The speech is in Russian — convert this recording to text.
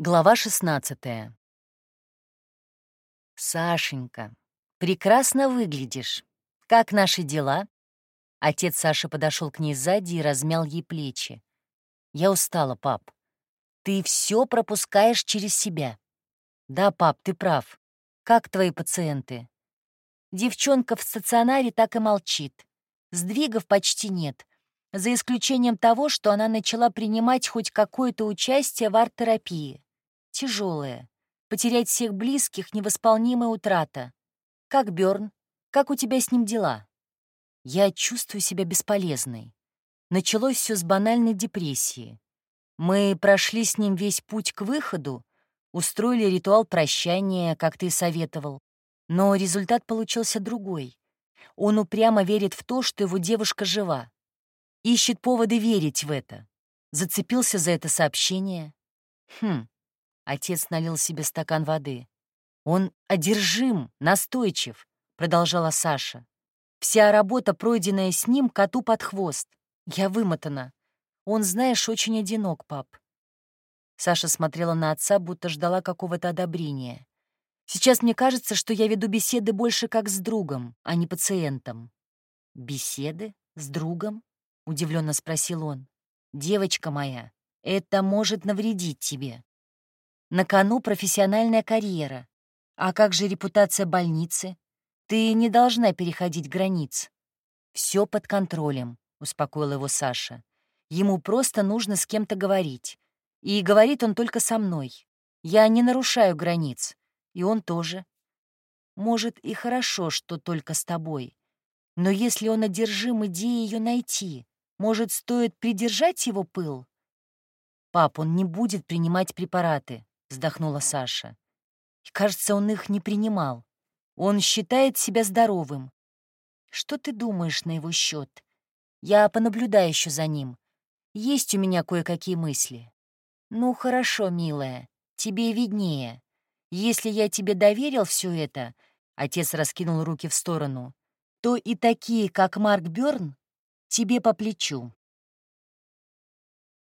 Глава 16 «Сашенька, прекрасно выглядишь. Как наши дела?» Отец Саши подошел к ней сзади и размял ей плечи. «Я устала, пап. Ты все пропускаешь через себя». «Да, пап, ты прав. Как твои пациенты?» Девчонка в стационаре так и молчит. Сдвигов почти нет, за исключением того, что она начала принимать хоть какое-то участие в арт-терапии тяжелое. Потерять всех близких — невосполнимая утрата. Как Бёрн? Как у тебя с ним дела? Я чувствую себя бесполезной. Началось все с банальной депрессии. Мы прошли с ним весь путь к выходу, устроили ритуал прощания, как ты советовал. Но результат получился другой. Он упрямо верит в то, что его девушка жива. Ищет поводы верить в это. Зацепился за это сообщение. Хм, Отец налил себе стакан воды. «Он одержим, настойчив», — продолжала Саша. «Вся работа, пройденная с ним, коту под хвост. Я вымотана. Он, знаешь, очень одинок, пап». Саша смотрела на отца, будто ждала какого-то одобрения. «Сейчас мне кажется, что я веду беседы больше как с другом, а не пациентом». «Беседы? С другом?» — удивленно спросил он. «Девочка моя, это может навредить тебе. На кону профессиональная карьера. А как же репутация больницы? Ты не должна переходить границ. Все под контролем, успокоил его Саша. Ему просто нужно с кем-то говорить. И говорит он только со мной. Я не нарушаю границ. И он тоже. Может, и хорошо, что только с тобой. Но если он одержим идеей ее найти, может, стоит придержать его пыл? Пап, он не будет принимать препараты. — вздохнула Саша. И, кажется, он их не принимал. Он считает себя здоровым. Что ты думаешь на его счет? Я понаблюдаю еще за ним. Есть у меня кое-какие мысли. Ну, хорошо, милая, тебе виднее. Если я тебе доверил все это, отец раскинул руки в сторону, то и такие, как Марк Бёрн, тебе по плечу.